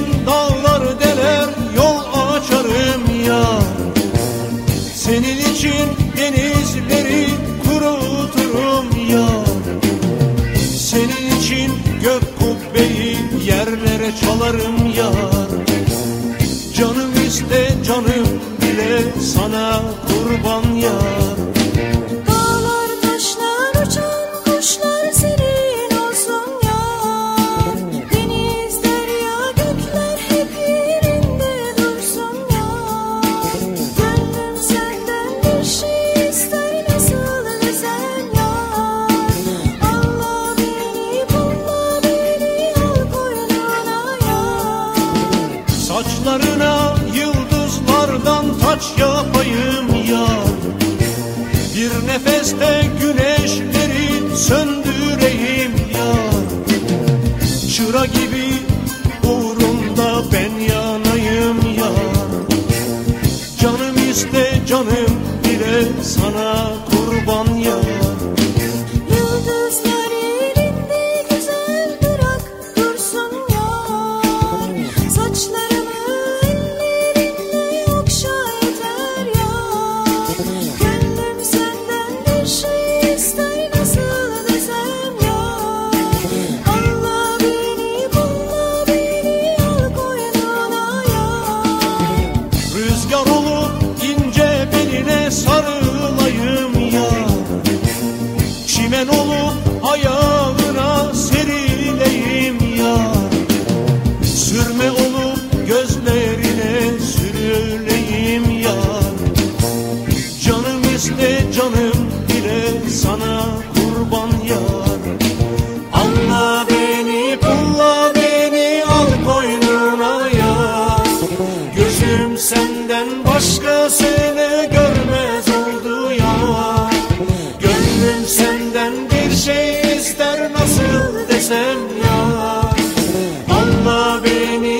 İçin dağlar deler yol açarım ya. Senin için denizleri kuruturum ya. Senin için gök kubbeyi yerlere çalarım ya. Canım iste canım bile sana kurban ya Saçlarına yıldızlardan taç yapayım ya. Bir nefeste güneşleri söndüreyim ya. Çıra gibi uğrunda ben yanayım ya. Canım iste canım bile sana ince beline sarılayım ya. Çimen olup ayağına serileyim ya. Sürme olup gözlerine sürüleyim ya. Canım iste canım Jenny.